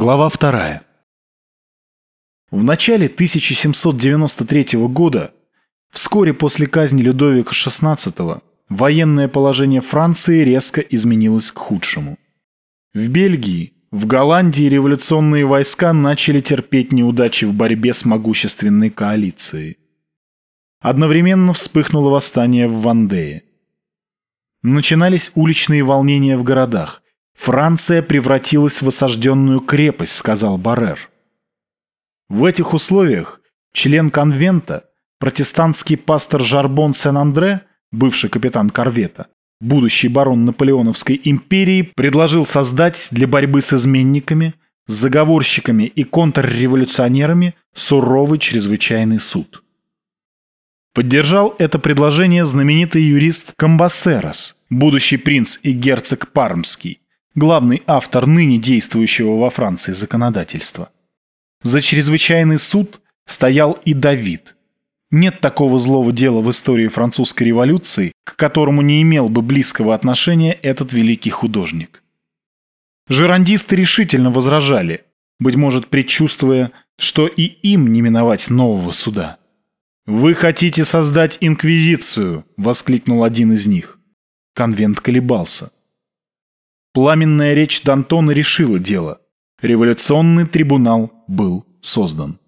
Глава 2. В начале 1793 года, вскоре после казни Людовика XVI, военное положение Франции резко изменилось к худшему. В Бельгии, в Голландии революционные войска начали терпеть неудачи в борьбе с могущественной коалицией. Одновременно вспыхнуло восстание в Вандее. Начинались уличные волнения в городах – «Франция превратилась в осажденную крепость», — сказал Баррер. В этих условиях член конвента, протестантский пастор Жарбон Сен-Андре, бывший капитан корвета, будущий барон Наполеоновской империи, предложил создать для борьбы с изменниками, с заговорщиками и контрреволюционерами суровый чрезвычайный суд. Поддержал это предложение знаменитый юрист Камбасерос, будущий принц и герцог Пармский, главный автор ныне действующего во Франции законодательства. За чрезвычайный суд стоял и Давид. Нет такого злого дела в истории французской революции, к которому не имел бы близкого отношения этот великий художник. Жерандисты решительно возражали, быть может, предчувствуя, что и им не миновать нового суда. «Вы хотите создать инквизицию!» — воскликнул один из них. Конвент колебался. Пламенная речь Д'Антона решила дело. Революционный трибунал был создан.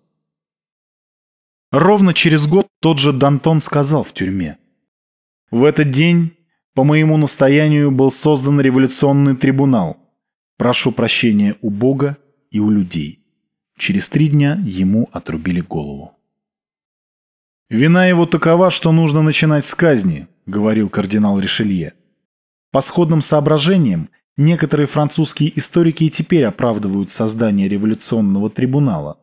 Ровно через год тот же Д'Антон сказал в тюрьме. В этот день по моему настоянию был создан революционный трибунал. Прошу прощения у Бога и у людей. Через три дня ему отрубили голову. «Вина его такова, что нужно начинать с казни», — говорил кардинал Ришелье. По сходным соображениям Некоторые французские историки и теперь оправдывают создание революционного трибунала.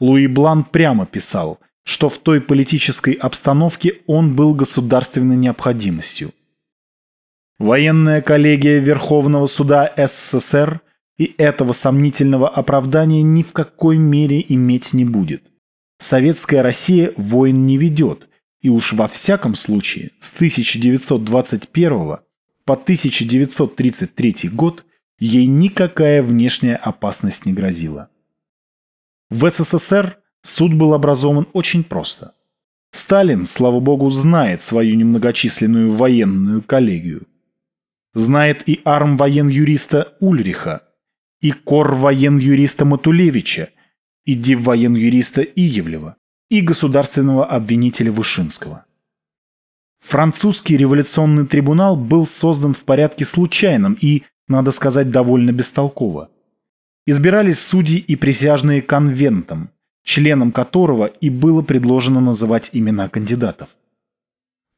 Луи Блан прямо писал, что в той политической обстановке он был государственной необходимостью. Военная коллегия Верховного суда СССР и этого сомнительного оправдания ни в какой мере иметь не будет. Советская Россия войн не ведет, и уж во всяком случае с 1921 по 1933 год ей никакая внешняя опасность не грозила. В СССР суд был образован очень просто. Сталин, слава богу, знает свою немногочисленную военную коллегию. Знает и арм воен-юриста Ульриха, и кор воен-юриста Матулевича, и див воен-юриста Иевлева, и государственного обвинителя Вышинского. Французский революционный трибунал был создан в порядке случайном и, надо сказать, довольно бестолково. Избирались судьи и присяжные конвентом, членом которого и было предложено называть имена кандидатов.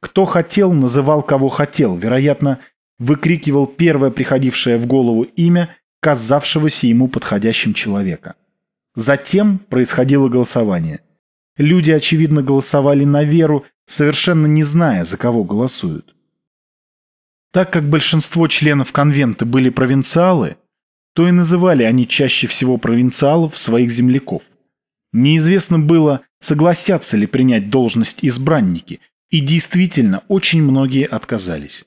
Кто хотел, называл кого хотел, вероятно, выкрикивал первое приходившее в голову имя казавшегося ему подходящим человека. Затем происходило голосование. Люди, очевидно, голосовали на веру совершенно не зная, за кого голосуют. Так как большинство членов конвента были провинциалы, то и называли они чаще всего провинциалов своих земляков. Неизвестно было, согласятся ли принять должность избранники, и действительно очень многие отказались.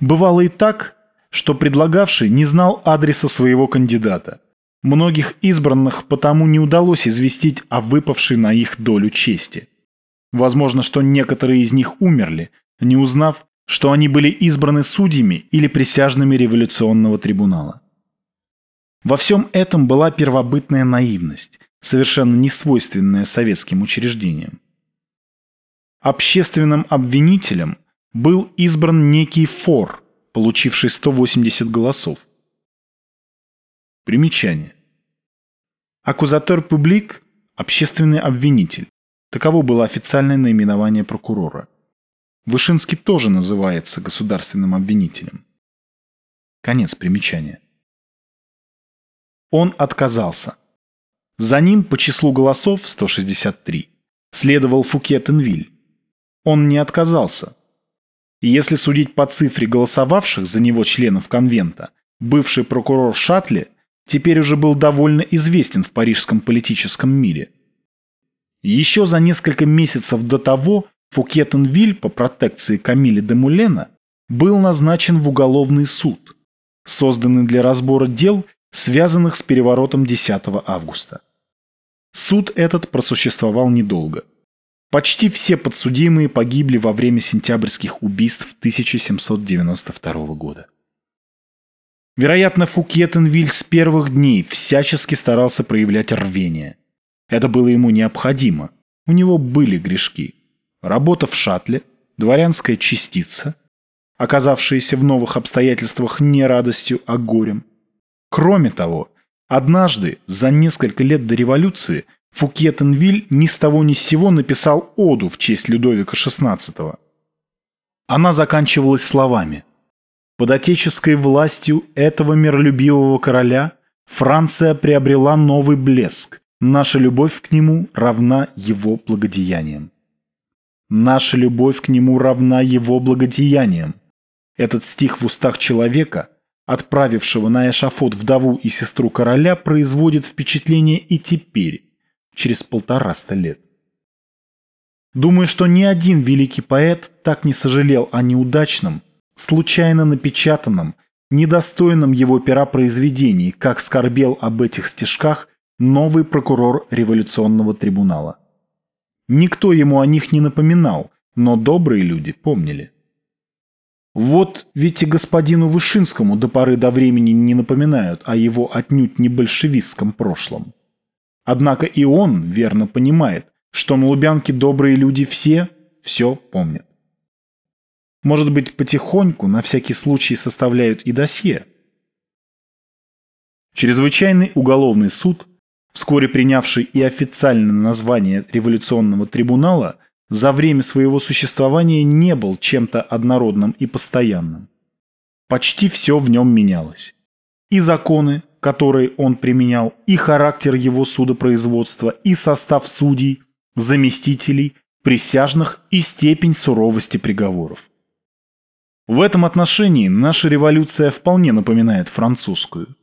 Бывало и так, что предлагавший не знал адреса своего кандидата. Многих избранных потому не удалось известить о выпавшей на их долю чести. Возможно, что некоторые из них умерли, не узнав, что они были избраны судьями или присяжными революционного трибунала. Во всем этом была первобытная наивность, совершенно не свойственная советским учреждениям. Общественным обвинителем был избран некий Фор, получивший 180 голосов. Примечание. Аккузатор публик – общественный обвинитель. Таково было официальное наименование прокурора. Вышинский тоже называется государственным обвинителем. Конец примечания. Он отказался. За ним по числу голосов 163 следовал Фуке Тенвиль. Он не отказался. Если судить по цифре голосовавших за него членов конвента, бывший прокурор Шатли теперь уже был довольно известен в парижском политическом мире – еще за несколько месяцев до того Фукетенвиль по протекции Камиля де Мулена был назначен в уголовный суд, созданный для разбора дел, связанных с переворотом 10 августа. Суд этот просуществовал недолго. Почти все подсудимые погибли во время сентябрьских убийств 1792 года. Вероятно, Фукьетенвиль с первых дней всячески старался проявлять рвение. Это было ему необходимо. У него были грешки. Работа в шатле, дворянская частица, оказавшаяся в новых обстоятельствах не радостью, а горем. Кроме того, однажды, за несколько лет до революции, Фукьетенвиль ни с того ни с сего написал оду в честь Людовика XVI. Она заканчивалась словами «Под отеческой властью этого миролюбивого короля Франция приобрела новый блеск. Наша любовь к нему равна его благодеяниям». Наша любовь к нему равна его благодеяниям. Этот стих в устах человека, отправившего на эшафот вдову и сестру короля, производит впечатление и теперь, через полтораста лет. Думаю, что ни один великий поэт так не сожалел о неудачном, случайно напечатанном, недостойном его пера произведении, как скорбел об этих стишках новый прокурор революционного трибунала. Никто ему о них не напоминал, но добрые люди помнили. Вот ведь и господину Вышинскому до поры до времени не напоминают о его отнюдь не большевистском прошлом. Однако и он верно понимает, что на Лубянке добрые люди все все помнят. Может быть, потихоньку, на всякий случай, составляют и досье. Чрезвычайный уголовный суд, вскоре принявший и официальное название революционного трибунала, за время своего существования не был чем-то однородным и постоянным. Почти все в нем менялось. И законы, которые он применял, и характер его судопроизводства, и состав судей, заместителей, присяжных и степень суровости приговоров. В этом отношении наша революция вполне напоминает французскую.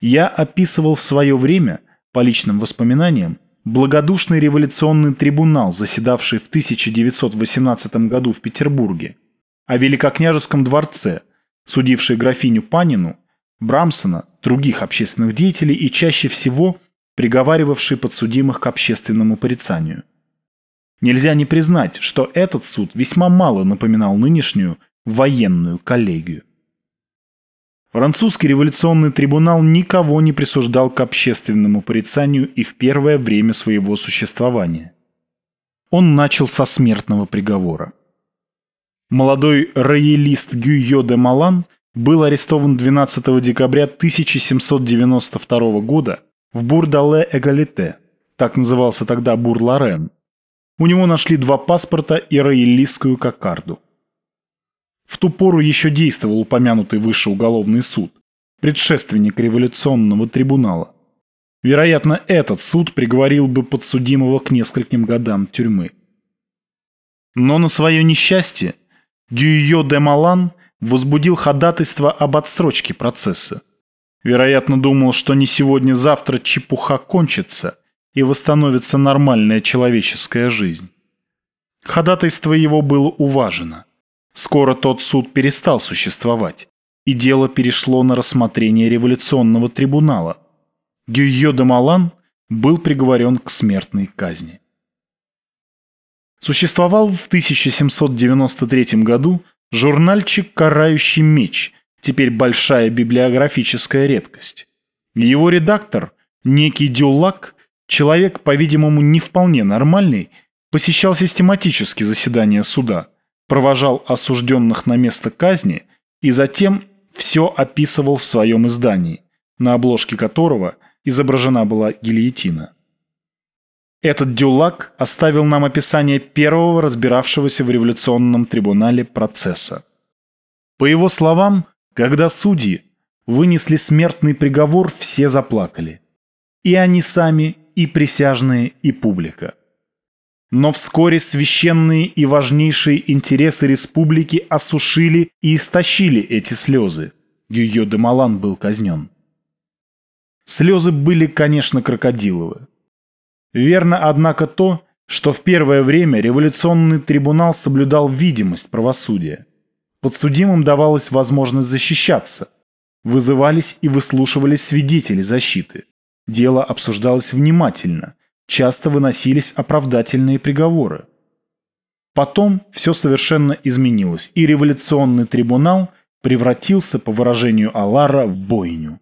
Я описывал в свое время, по личным воспоминаниям, благодушный революционный трибунал, заседавший в 1918 году в Петербурге, о Великокняжеском дворце, судивший графиню Панину Брамсона, других общественных деятелей и чаще всего приговаривавший подсудимых к общественному порицанию. Нельзя не признать, что этот суд весьма мало напоминал нынешнюю военную коллегию. Французский революционный трибунал никого не присуждал к общественному порицанию и в первое время своего существования. Он начал со смертного приговора. Молодой роялист Гюйо де Малан – был арестован 12 декабря 1792 года в Бурдале-Эгалите, так назывался тогда Бур-Лорен. У него нашли два паспорта и роялистскую кокарду. В ту пору еще действовал упомянутый выше уголовный суд, предшественник революционного трибунала. Вероятно, этот суд приговорил бы подсудимого к нескольким годам тюрьмы. Но на свое несчастье Гюйо де Малан возбудил ходатайство об отсрочке процесса. Вероятно, думал, что не сегодня-завтра чепуха кончится и восстановится нормальная человеческая жизнь. Ходатайство его было уважено. Скоро тот суд перестал существовать, и дело перешло на рассмотрение революционного трибунала. Гюйо де Малан был приговорен к смертной казни. Существовал в 1793 году Журнальчик «Карающий меч» теперь большая библиографическая редкость. Его редактор, некий Дюлак, человек, по-видимому, не вполне нормальный, посещал систематически заседания суда, провожал осужденных на место казни и затем все описывал в своем издании, на обложке которого изображена была гильотина. Этот Дюлак оставил нам описание первого разбиравшегося в революционном трибунале процесса. По его словам, когда судьи вынесли смертный приговор, все заплакали. И они сами, и присяжные, и публика. Но вскоре священные и важнейшие интересы республики осушили и истощили эти слезы. Гюйо де Малан был казнен. Слезы были, конечно, крокодиловы. Верно, однако, то, что в первое время революционный трибунал соблюдал видимость правосудия. Подсудимым давалась возможность защищаться. Вызывались и выслушивались свидетели защиты. Дело обсуждалось внимательно, часто выносились оправдательные приговоры. Потом все совершенно изменилось, и революционный трибунал превратился, по выражению Алара, в бойню.